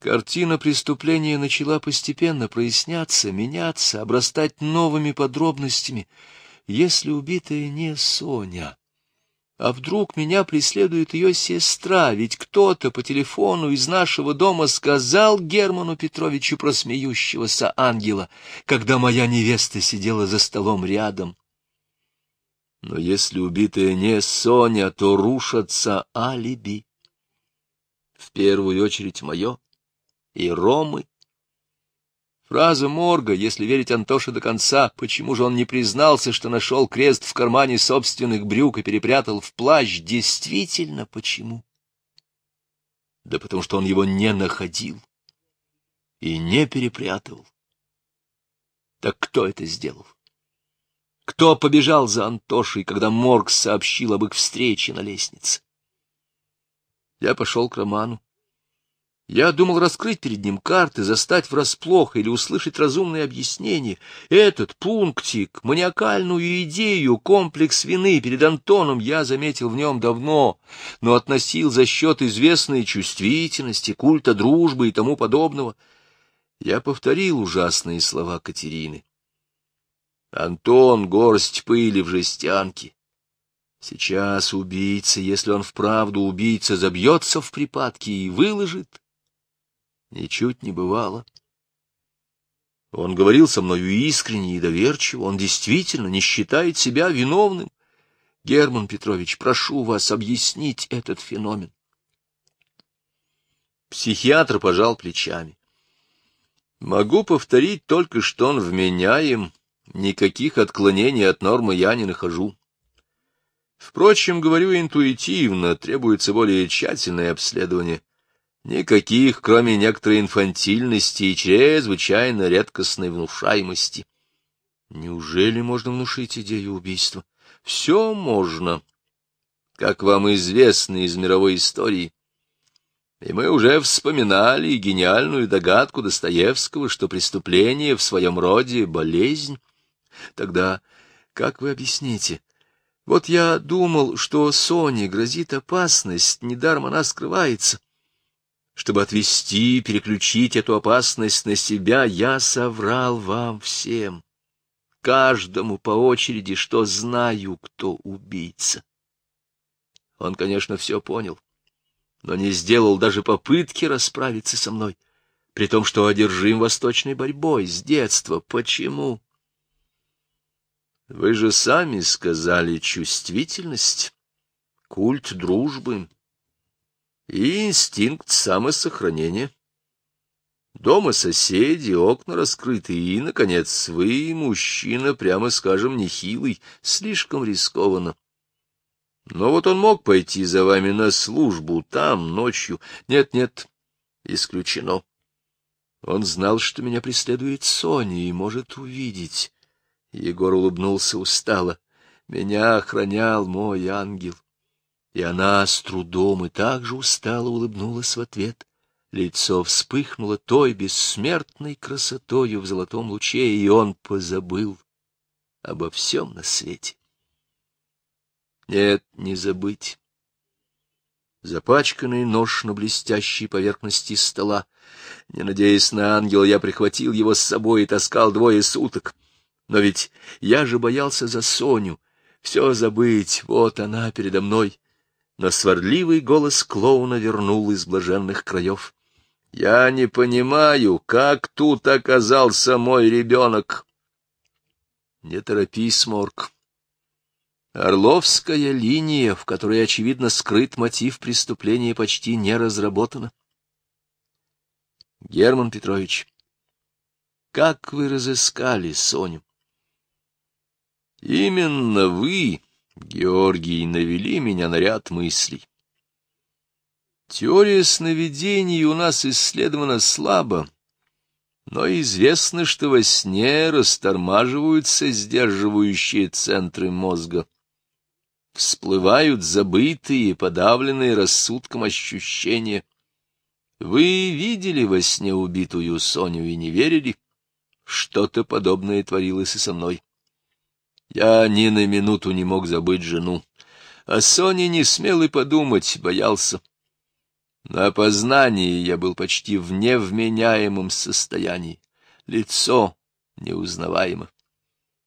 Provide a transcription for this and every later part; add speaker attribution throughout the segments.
Speaker 1: Картина преступления начала постепенно проясняться, меняться, обрастать новыми подробностями. Если убитая не Соня, а вдруг меня преследует ее сестра, ведь кто-то по телефону из нашего дома сказал Герману Петровичу про смеющегося ангела, когда моя невеста сидела за столом рядом. Но если убитая не Соня, то рушатся алиби. В первую очередь мое и Ромы. Фраза Морга, если верить Антоше до конца, почему же он не признался, что нашел крест в кармане собственных брюк и перепрятал в плащ, действительно почему? Да потому что он его не находил и не перепрятывал. Так кто это сделал? Кто побежал за Антошей, когда Морг сообщил об их встрече на лестнице? Я пошел к Роману. Я думал раскрыть перед ним карты, застать врасплох или услышать разумное объяснение. Этот пунктик, маниакальную идею, комплекс вины перед Антоном я заметил в нем давно, но относил за счет известной чувствительности, культа дружбы и тому подобного. Я повторил ужасные слова Катерины. Антон — горсть пыли в жестянке. Сейчас убийца, если он вправду убийца, забьется в припадке и выложит Ничуть не бывало. Он говорил со мною искренне и доверчиво, он действительно не считает себя виновным. Герман Петрович, прошу вас объяснить этот феномен. Психиатр пожал плечами. Могу повторить только, что он вменяем, никаких отклонений от нормы я не нахожу. Впрочем, говорю интуитивно, требуется более тщательное обследование. Никаких, кроме некоторой инфантильности и чрезвычайно редкостной внушаемости. Неужели можно внушить идею убийства? Все можно, как вам известно из мировой истории. И мы уже вспоминали гениальную догадку Достоевского, что преступление в своем роде — болезнь. Тогда как вы объясните? Вот я думал, что Соне грозит опасность, недаром она скрывается. Чтобы отвести, переключить эту опасность на себя, я соврал вам всем, каждому по очереди, что знаю, кто убийца. Он, конечно, все понял, но не сделал даже попытки расправиться со мной, при том, что одержим восточной борьбой с детства. Почему? Вы же сами сказали чувствительность, культ дружбы, и инстинкт самосохранения. Дома соседи, окна раскрыты, и, наконец, вы, мужчина, прямо скажем, нехилый, слишком рискованно. Но вот он мог пойти за вами на службу там, ночью. Нет-нет, исключено. Он знал, что меня преследует Соня и может увидеть. Егор улыбнулся устало. Меня охранял мой ангел. И она с трудом и так же устало улыбнулась в ответ. Лицо вспыхнуло той бессмертной красотою в золотом луче, и он позабыл обо всем на свете. Нет, не забыть. Запачканный нож на блестящей поверхности стола. Не надеясь на ангела, я прихватил его с собой и таскал двое суток. Но ведь я же боялся за Соню. Все забыть, вот она передо мной но сварливый голос клоуна вернул из блаженных краев. — Я не понимаю, как тут оказался мой ребенок? — Не торопись, Морг. Орловская линия, в которой, очевидно, скрыт мотив преступления, почти не разработана. Герман Петрович, как вы разыскали Соню? Именно вы Георгий, навели меня на ряд мыслей. Теория сновидений у нас исследована слабо, но известно, что во сне растормаживаются сдерживающие центры мозга. Всплывают забытые, подавленные рассудком ощущения. Вы видели во сне убитую Соню и не верили? Что-то подобное творилось и со мной. Я ни на минуту не мог забыть жену. О Соне не смел и подумать, боялся. На опознании я был почти в невменяемом состоянии. Лицо неузнаваемо.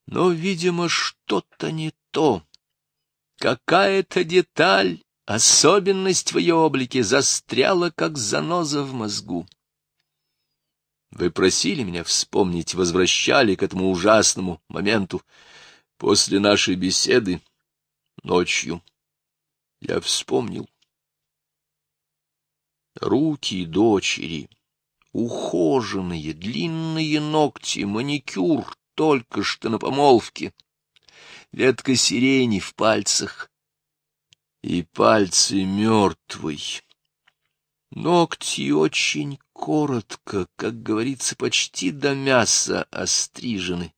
Speaker 1: Но, видимо, что-то не то. Какая-то деталь, особенность в ее облике застряла, как заноза в мозгу. Вы просили меня вспомнить, возвращали к этому ужасному моменту. После нашей беседы ночью я вспомнил. Руки дочери, ухоженные, длинные ногти, маникюр только что на помолвке, ветка сирени в пальцах и пальцы мертвый. Ногти очень коротко, как говорится, почти до мяса острижены,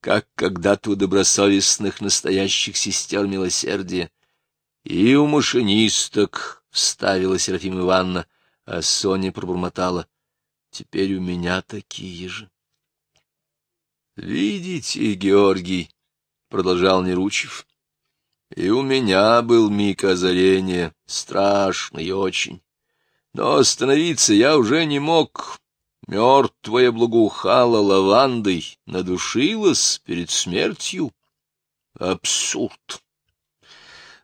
Speaker 1: как когда-то у добросовестных настоящих сестер милосердия. И у машинисток вставила Серафима Ивановна, а Соня пробормотала. Теперь у меня такие же. — Видите, Георгий, — продолжал Неручев, — и у меня был миг озарения, страшный очень. Но остановиться я уже не мог. Мертвая благоухала лавандой, надушилась перед смертью. Абсурд.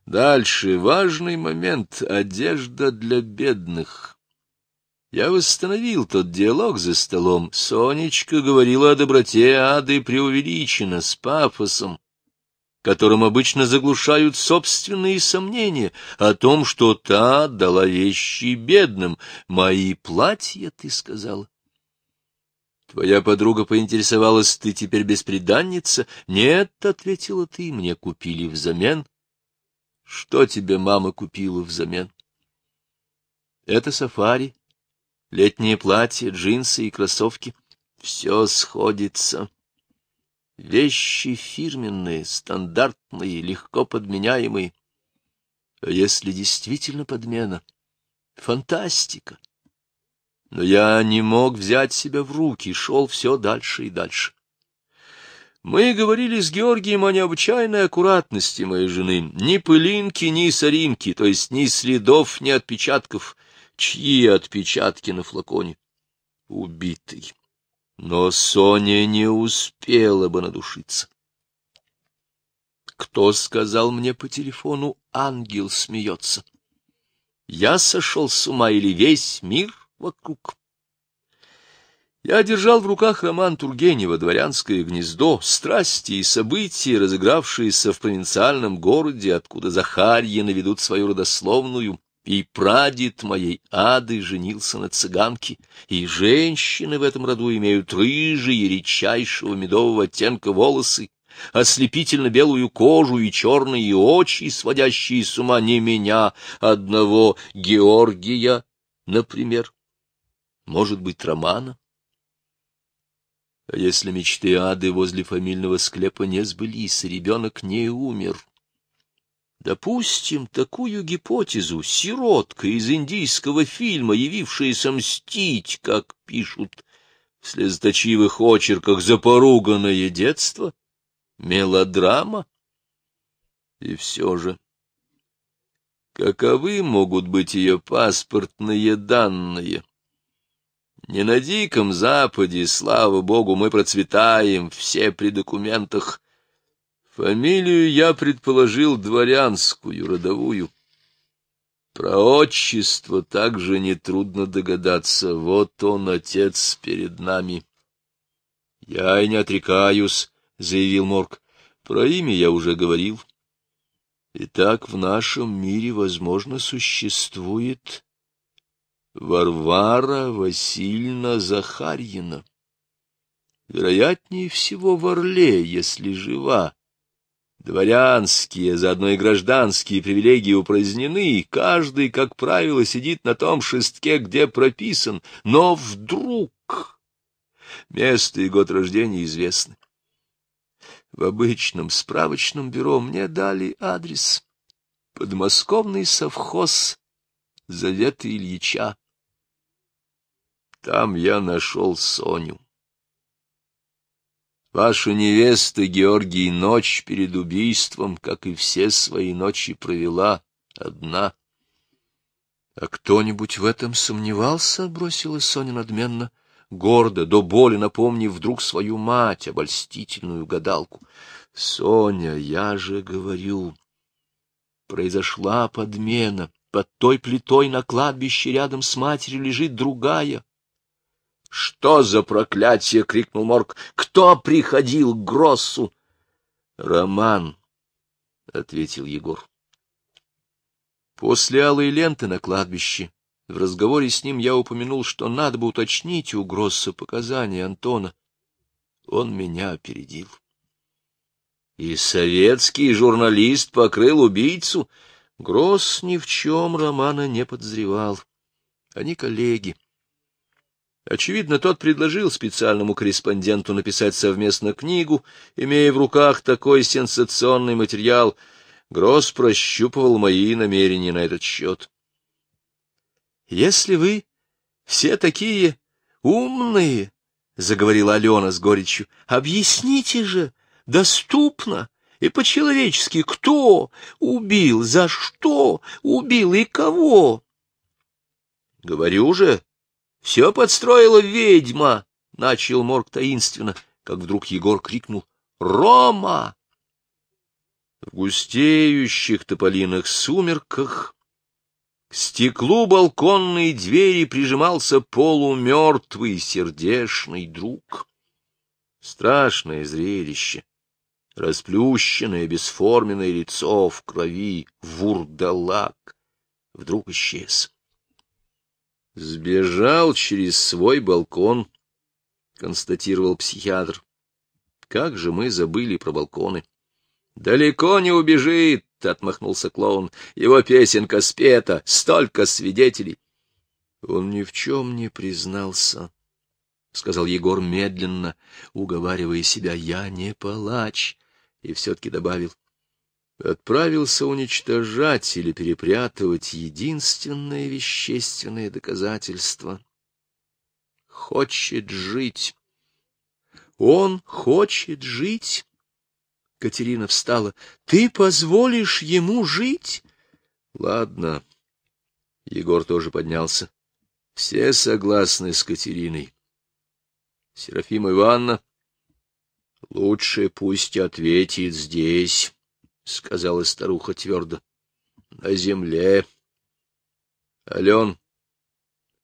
Speaker 1: Дальше важный момент — одежда для бедных. Я восстановил тот диалог за столом. Сонечка говорила о доброте ады преувеличенно, с пафосом которым обычно заглушают собственные сомнения о том, что та дала вещи бедным. «Мои платья», — ты сказала. Твоя подруга поинтересовалась, ты теперь бесприданница? Нет, — ответила ты, — мне купили взамен. Что тебе мама купила взамен? Это сафари, летнее платье, джинсы и кроссовки. Все сходится. Вещи фирменные, стандартные, легко подменяемые. А если действительно подмена? Фантастика! Но я не мог взять себя в руки, шел все дальше и дальше. Мы говорили с Георгием о необычайной аккуратности моей жены. Ни пылинки, ни соринки, то есть ни следов, ни отпечатков. Чьи отпечатки на флаконе? Убитый но Соня не успела бы надушиться. Кто сказал мне по телефону, ангел смеется? Я сошел с ума или весь мир вокруг? Я держал в руках роман Тургенева «Дворянское гнездо», страсти и события, разыгравшиеся в провинциальном городе, откуда Захарья наведут свою родословную, и прадед моей ады женился на цыганке, и женщины в этом роду имеют рыжие, редчайшего медового оттенка волосы, ослепительно-белую кожу и черные очи, сводящие с ума не меня, одного Георгия, например, может быть, Романа. А если мечты ады возле фамильного склепа не сбылись, ребенок не умер, Допустим, такую гипотезу сиротка из индийского фильма, явившаяся мстить, как пишут в слезоточивых очерках за поруганное детство, мелодрама. И все же, каковы могут быть ее паспортные данные? Не на Диком Западе, слава богу, мы процветаем, все при документах, Фамилию я предположил дворянскую, родовую. Про отчество также нетрудно догадаться. Вот он, отец, перед нами. — Я и не отрекаюсь, — заявил Морг. — Про имя я уже говорил. Итак, в нашем мире, возможно, существует Варвара Васильевна Захарьина. Вероятнее всего в Орле, если жива. Дворянские, заодно и гражданские привилегии упразднены, каждый, как правило, сидит на том шестке, где прописан, но вдруг место и год рождения известны. В обычном справочном бюро мне дали адрес. Подмосковный совхоз Завета Ильича. Там я нашел Соню. Ваша невеста, Георгий, ночь перед убийством, как и все свои ночи, провела одна. — А кто-нибудь в этом сомневался? — бросила Соня надменно, гордо, до боли напомнив вдруг свою мать, обольстительную гадалку. — Соня, я же говорю, произошла подмена. Под той плитой на кладбище рядом с матерью лежит другая. — Что за проклятие? — крикнул Морг. — Кто приходил к Гроссу? — Роман, — ответил Егор. После алой ленты на кладбище в разговоре с ним я упомянул, что надо бы уточнить у Гросса показания Антона. Он меня опередил. И советский журналист покрыл убийцу. Гросс ни в чем Романа не подозревал. Они коллеги. Очевидно, тот предложил специальному корреспонденту написать совместно книгу, имея в руках такой сенсационный материал — Гросс прощупывал мои намерения на этот счет. — Если вы все такие умные, — заговорила Алена с горечью, — объясните же, доступно и по-человечески, кто убил, за что убил и кого. — Говорю же, все подстроила ведьма, — начал Морг таинственно, как вдруг Егор крикнул. — Рома! В густеющих тополиных сумерках к стеклу балконной двери прижимался полумертвый сердешный друг. Страшное зрелище, расплющенное бесформенное лицо в крови, вурдалак, вдруг исчез. Сбежал через свой балкон, констатировал психиатр. Как же мы забыли про балконы. Далеко не убежит, — отмахнулся клоун. Его песенка спета, столько свидетелей. Он ни в чем не признался, — сказал Егор медленно, уговаривая себя. Я не палач. И все-таки добавил. Отправился уничтожать или перепрятывать единственное вещественное доказательство. Хочет жить. Он хочет жить. Катерина встала. — Ты позволишь ему жить? — Ладно. Егор тоже поднялся. — Все согласны с Катериной. — Серафима Ивановна, лучше пусть ответит здесь, — сказала старуха твердо. — На земле. — Ален,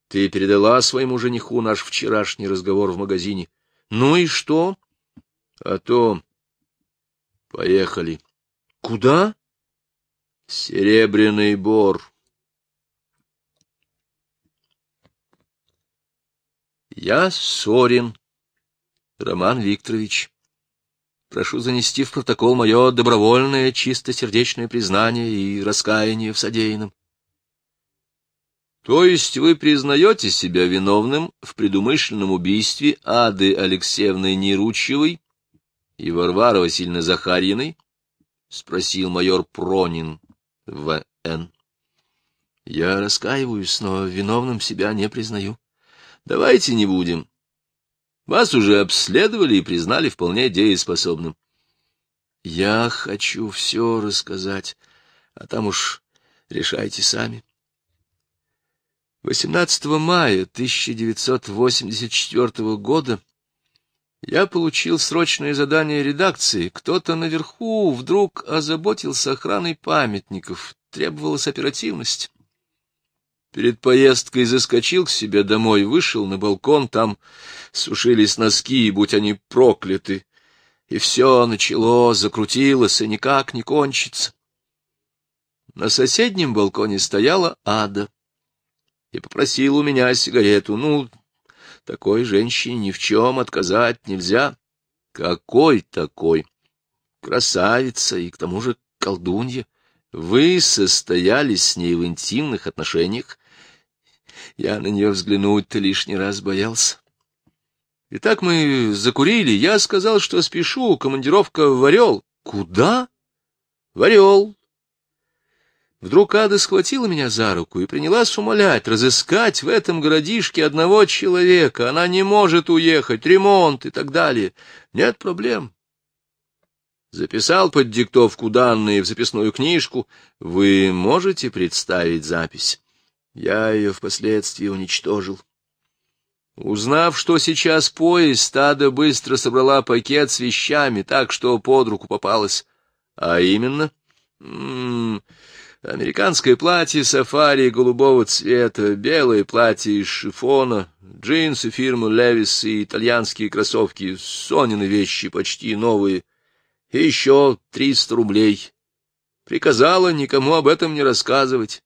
Speaker 1: ты передала своему жениху наш вчерашний разговор в магазине. — Ну и что? — А то... Поехали. Куда? Серебряный бор. Я Сорин, Роман Викторович. Прошу занести в протокол мое добровольное, чистосердечное признание и раскаяние в содеянном. То есть вы признаете себя виновным в предумышленном убийстве Ады Алексеевны Неручевой и Варвары Васильевны Захарьиной? — спросил майор Пронин В.Н. — Я раскаиваюсь, но виновным себя не признаю. Давайте не будем. Вас уже обследовали и признали вполне дееспособным. Я хочу все рассказать, а там уж решайте сами. 18 мая 1984 года я получил срочное задание редакции. Кто-то наверху вдруг озаботился охраной памятников. Требовалась оперативность. Перед поездкой заскочил к себе домой, вышел на балкон, там сушились носки, будь они прокляты. И все начало, закрутилось, и никак не кончится. На соседнем балконе стояла ада и попросила у меня сигарету. Ну, такой женщине ни в чем отказать нельзя. Какой такой? Красавица и к тому же колдунья. Вы состоялись с ней в интимных отношениях. Я на нее взглянуть-то лишний раз боялся. Итак, мы закурили. Я сказал, что спешу. Командировка в Орел. Куда? В Орел. Вдруг Ада схватила меня за руку и принялась умолять разыскать в этом городишке одного человека. Она не может уехать, ремонт и так далее. Нет проблем. Записал под диктовку данные в записную книжку. Вы можете представить запись? Я ее впоследствии уничтожил. Узнав, что сейчас поезд, Ада быстро собрала пакет с вещами так, что под руку попалась. А именно... М -м, американское платье сафари голубого цвета, белое платье из шифона, джинсы фирмы Левис и итальянские кроссовки, Сонины вещи почти новые, и еще триста рублей. Приказала никому об этом не рассказывать.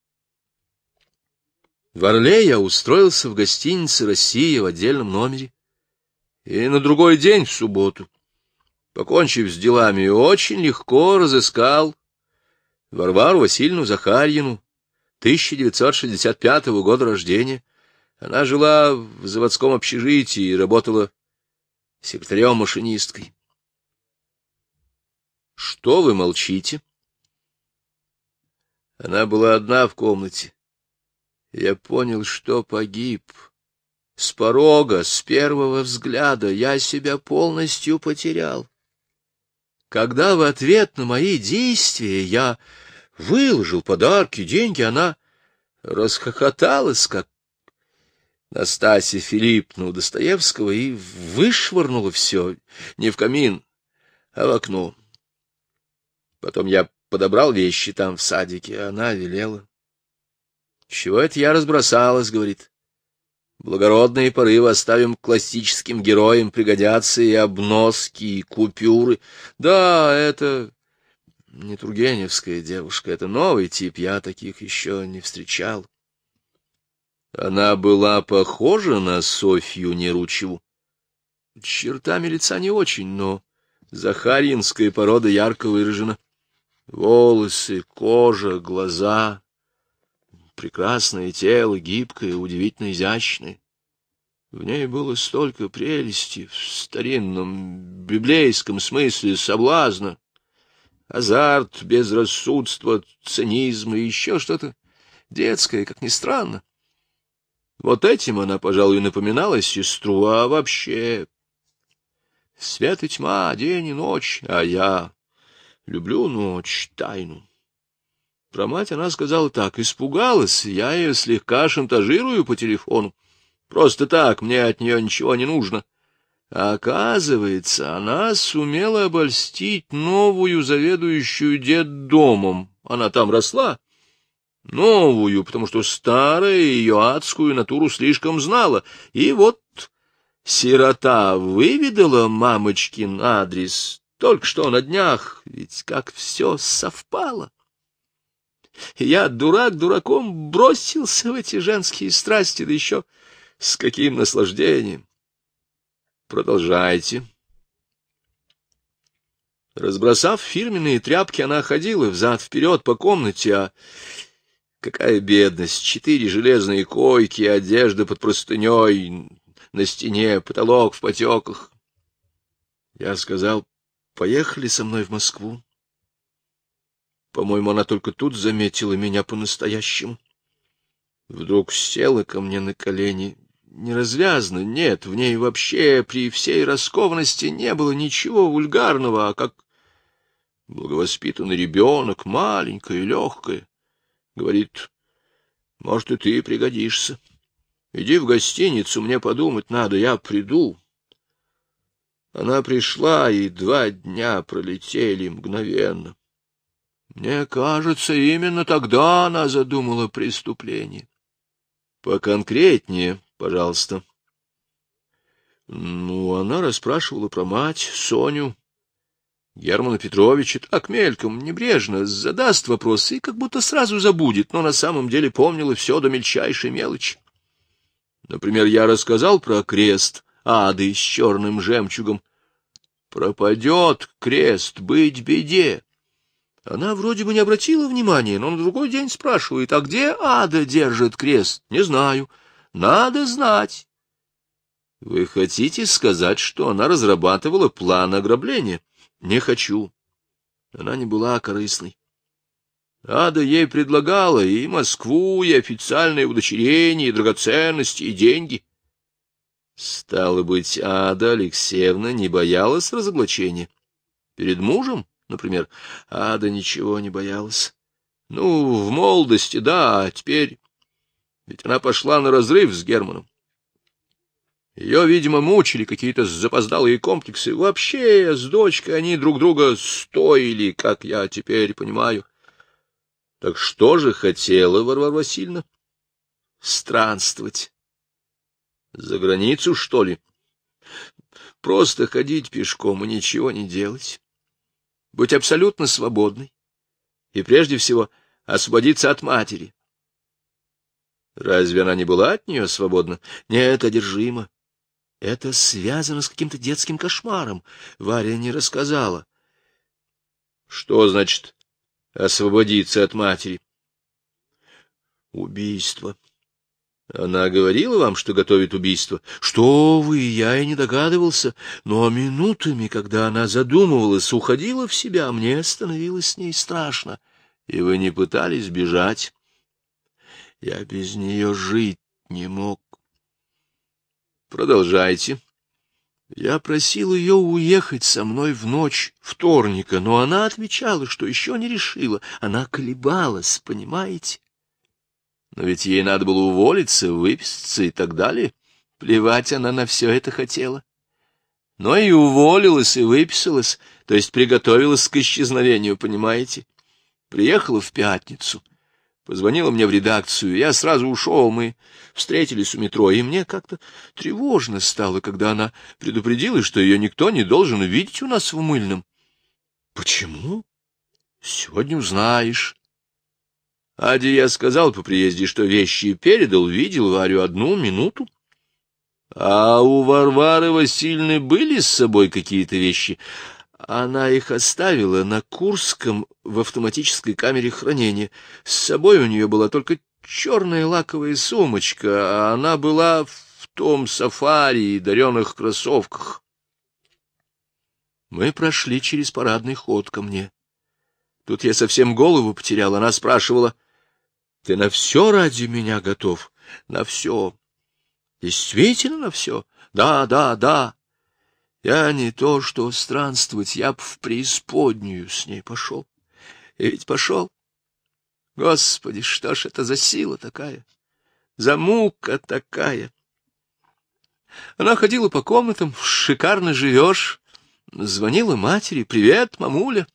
Speaker 1: В Орле я устроился в гостинице «Россия» в отдельном номере. И на другой день, в субботу, покончив с делами, очень легко разыскал Варвару Васильевну Захарьину, 1965 года рождения. Она жила в заводском общежитии и работала секретарем-машинисткой. — Что вы молчите? Она была одна в комнате. Я понял, что погиб. С порога, с первого взгляда я себя полностью потерял. Когда в ответ на мои действия я выложил подарки, деньги, она расхохоталась, как Настасья Филипповна у Достоевского, и вышвырнула все не в камин, а в окно. Потом я подобрал вещи там в садике, она велела. Чего это я разбросалась, говорит. Благородные порывы оставим классическим героям, пригодятся и обноски, и купюры. Да, это не Тургеневская девушка, это новый тип, я таких еще не встречал. Она была похожа на Софью Неручеву. Чертами лица не очень, но захарьинская порода ярко выражена. Волосы, кожа, глаза, прекрасное тело, гибкое, удивительно изящное. В ней было столько прелести в старинном библейском смысле соблазна, азарт, безрассудство, цинизм и еще что-то детское, как ни странно. Вот этим она, пожалуй, напоминала сестру, а вообще... Свет и тьма, день и ночь, а я люблю ночь, тайну. Про мать она сказала так, испугалась, я ее слегка шантажирую по телефону. Просто так, мне от нее ничего не нужно. А оказывается, она сумела обольстить новую заведующую детдомом. Она там росла. Новую, потому что старая ее адскую натуру слишком знала. И вот сирота выведала мамочкин адрес только что на днях, ведь как все совпало. Я, дурак, дураком бросился в эти женские страсти, да еще с каким наслаждением. Продолжайте. Разбросав фирменные тряпки, она ходила взад-вперед по комнате, а какая бедность! Четыре железные койки, одежда под простыней, на стене, потолок в потеках. Я сказал, поехали со мной в Москву. По-моему, она только тут заметила меня по-настоящему. Вдруг села ко мне на колени. Неразвязно, нет, в ней вообще при всей раскованности не было ничего вульгарного, а как благовоспитанный ребенок, маленькая и легкая. Говорит, может, и ты пригодишься. Иди в гостиницу, мне подумать надо, я приду. Она пришла, и два дня пролетели мгновенно. Мне кажется, именно тогда она задумала преступление. Поконкретнее, пожалуйста. Ну, она расспрашивала про мать, Соню, Германа Петровича, так мельком, небрежно, задаст вопрос и как будто сразу забудет, но на самом деле помнила все до мельчайшей мелочи. Например, я рассказал про крест ады с черным жемчугом. Пропадет крест, быть беде. Она вроде бы не обратила внимания, но на другой день спрашивает, а где ада держит крест? Не знаю. Надо знать. Вы хотите сказать, что она разрабатывала план ограбления? Не хочу. Она не была корыстной. Ада ей предлагала и Москву, и официальное удочерение, и драгоценности, и деньги. Стало быть, Ада Алексеевна не боялась разоблачения. Перед мужем? Например. Ада ничего не боялась. Ну, в молодости, да, а теперь... Ведь она пошла на разрыв с Германом. Ее, видимо, мучили какие-то запоздалые комплексы. Вообще, с дочкой они друг друга стоили, как я теперь понимаю. Так что же хотела Варвара Васильевна? Странствовать. За границу, что ли? Просто ходить пешком и ничего не делать. Быть абсолютно свободной. И прежде всего освободиться от матери. Разве она не была от нее свободна? Нет, одержима. Это связано с каким-то детским кошмаром. Варя не рассказала. Что значит освободиться от матери? Убийство. Она говорила вам, что готовит убийство? Что вы, я и не догадывался. Но минутами, когда она задумывалась, уходила в себя, мне становилось с ней страшно. И вы не пытались бежать? Я без нее жить не мог. Продолжайте. Я просил ее уехать со мной в ночь вторника, но она отвечала, что еще не решила. Она колебалась, понимаете? Но ведь ей надо было уволиться, выписаться и так далее. Плевать она на все это хотела. Но и уволилась, и выписалась, то есть приготовилась к исчезновению, понимаете? Приехала в пятницу — Позвонила мне в редакцию, я сразу ушел, мы встретились у метро, и мне как-то тревожно стало, когда она предупредила, что ее никто не должен увидеть у нас в мыльном. — Почему? — Сегодня узнаешь. Аде я сказал по приезде, что вещи передал, видел Варю одну минуту. А у Варвары Васильевны были с собой какие-то вещи? Она их оставила на Курском в автоматической камере хранения. С собой у нее была только черная лаковая сумочка, а она была в том сафари и дареных кроссовках. Мы прошли через парадный ход ко мне. Тут я совсем голову потерял. Она спрашивала, — Ты на все ради меня готов? — На все. — Действительно на все? — Да, да, да. Я не то что странствовать, я б в преисподнюю с ней пошел. И ведь пошел. Господи, что ж это за сила такая? За мука такая? Она ходила по комнатам, шикарно живешь. Звонила матери, привет, мамуля.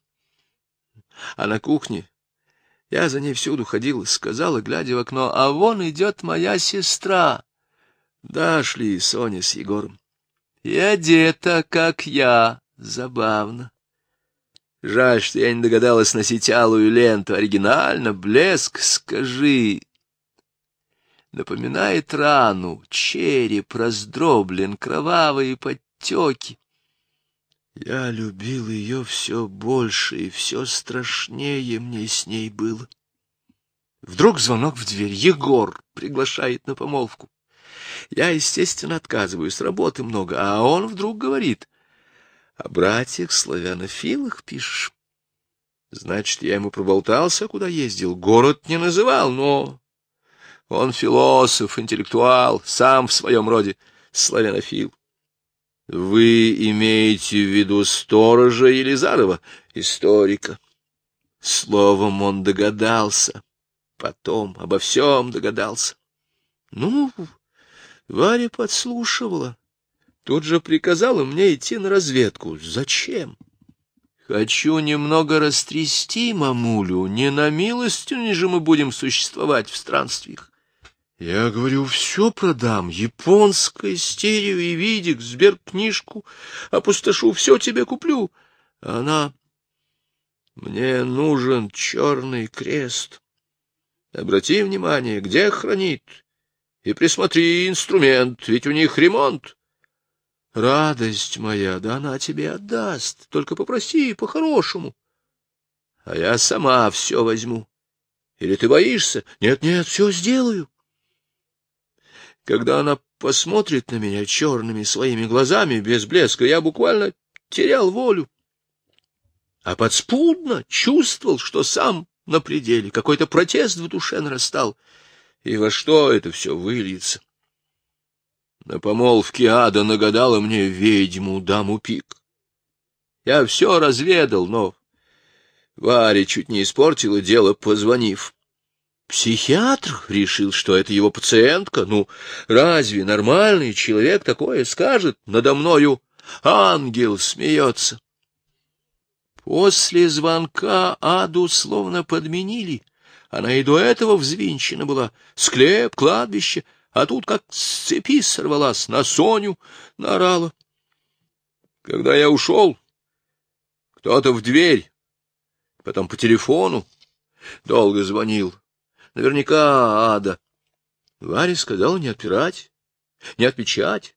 Speaker 1: А на кухне я за ней всюду ходила, сказала, глядя в окно, а вон идет моя сестра. Да, шли Соня с Егором. И одета, как я. Забавно. Жаль, что я не догадалась носить алую ленту. Оригинально, блеск, скажи. Напоминает рану, череп раздроблен, кровавые подтеки. Я любил ее все больше, и все страшнее мне с ней было. Вдруг звонок в дверь. Егор приглашает на помолвку. Я, естественно, отказываюсь, работы много, а он вдруг говорит, о братьях-славянофилах пишешь. Значит, я ему проболтался, куда ездил, город не называл, но... Он философ, интеллектуал, сам в своем роде славянофил. Вы имеете в виду сторожа Елизарова, историка? Словом, он догадался. Потом обо всем догадался. Ну, Варя подслушивала. Тут же приказала мне идти на разведку. Зачем? Хочу немного растрясти мамулю. Не на милостью же мы будем существовать в странствиях. Я говорю, все продам. Японское, стерео и видик, сберкнижку. Опустошу, все тебе куплю. Она... Мне нужен черный крест. Обрати внимание, где хранит и присмотри инструмент, ведь у них ремонт. Радость моя, да она тебе отдаст, только попроси по-хорошему. А я сама все возьму. Или ты боишься? Нет-нет, все сделаю. Когда она посмотрит на меня черными своими глазами, без блеска, я буквально терял волю. А подспудно чувствовал, что сам на пределе, какой-то протест в душе нарастал — и во что это все выльется? На помолвке ада нагадала мне ведьму даму пик. Я все разведал, но Варя чуть не испортила дело, позвонив. Психиатр решил, что это его пациентка. Ну, разве нормальный человек такое скажет? Надо мною ангел смеется. После звонка Аду словно подменили. Она и до этого взвинчена была. Склеп, кладбище, а тут как с цепи сорвалась, на Соню наорала. Когда я ушел, кто-то в дверь, потом по телефону, долго звонил. Наверняка Ада. Варя сказала не отпирать, не отпечать.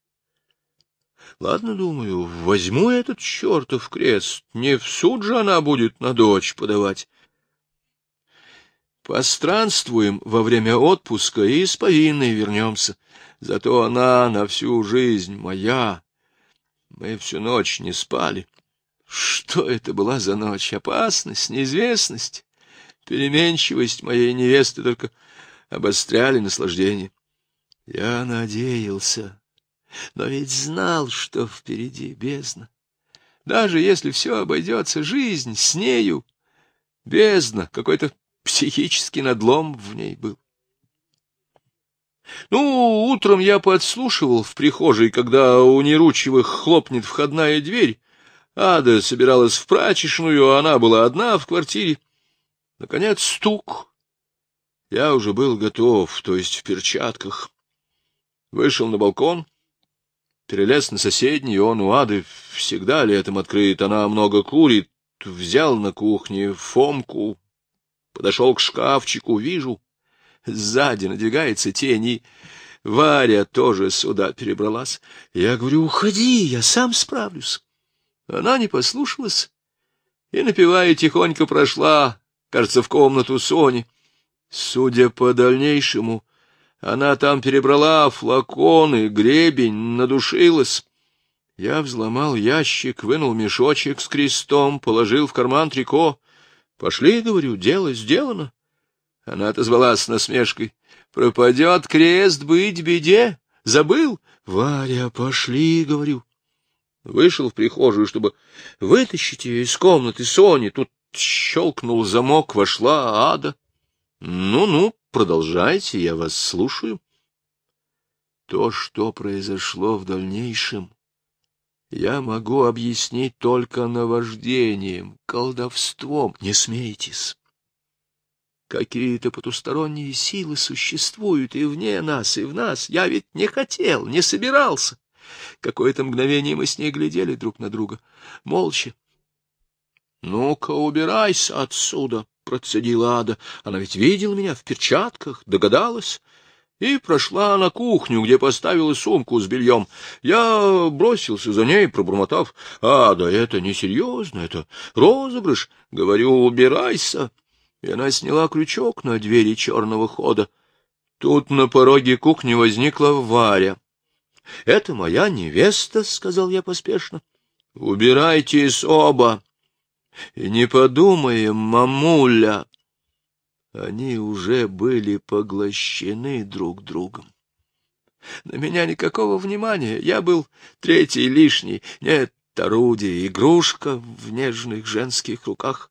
Speaker 1: Ладно, думаю, возьму этот чертов крест. Не в суд же она будет на дочь подавать. Постранствуем во время отпуска и с повинной вернемся. Зато она на всю жизнь моя. Мы всю ночь не спали. Что это была за ночь? Опасность, неизвестность, переменчивость моей невесты только обостряли наслаждение. Я надеялся, но ведь знал, что впереди бездна. Даже если все обойдется, жизнь с нею бездна, какой-то психический надлом в ней был. Ну, утром я подслушивал в прихожей, когда у Неручевых хлопнет входная дверь. Ада собиралась в прачечную, а она была одна в квартире. Наконец стук. Я уже был готов, то есть в перчатках. Вышел на балкон, перелез на соседний, он у Ады всегда летом открыт, она много курит, взял на кухне фомку, подошел к шкафчику, вижу, сзади надвигается тень, и Варя тоже сюда перебралась. Я говорю, уходи, я сам справлюсь. Она не послушалась и, напевая, тихонько прошла, кажется, в комнату Сони. Судя по дальнейшему, она там перебрала флаконы, гребень, надушилась. Я взломал ящик, вынул мешочек с крестом, положил в карман трико. Пошли, говорю, дело сделано. Она отозвалась с насмешкой. Пропадет крест, быть беде. Забыл? Варя, пошли, говорю. Вышел в прихожую, чтобы вытащить ее из комнаты Сони. Тут щелкнул замок, вошла ада. Ну-ну, продолжайте, я вас слушаю. То, что произошло в дальнейшем, я могу объяснить только наваждением, колдовством. Не смейтесь. Какие-то потусторонние силы существуют и вне нас, и в нас. Я ведь не хотел, не собирался. Какое-то мгновение мы с ней глядели друг на друга, молча. — Ну-ка, убирайся отсюда, — процедила Ада. Она ведь видела меня в перчатках, догадалась. И прошла на кухню, где поставила сумку с бельем. Я бросился за ней, пробормотав. — Ада, это несерьезно, это розыгрыш. Говорю, убирайся. И она сняла крючок на двери черного хода. Тут на пороге кухни возникла Варя. — Это моя невеста, — сказал я поспешно. — Убирайтесь оба. И не подумаем, мамуля. Они уже были поглощены друг другом. На меня никакого внимания, я был третий лишний. Нет, орудие, игрушка в нежных женских руках.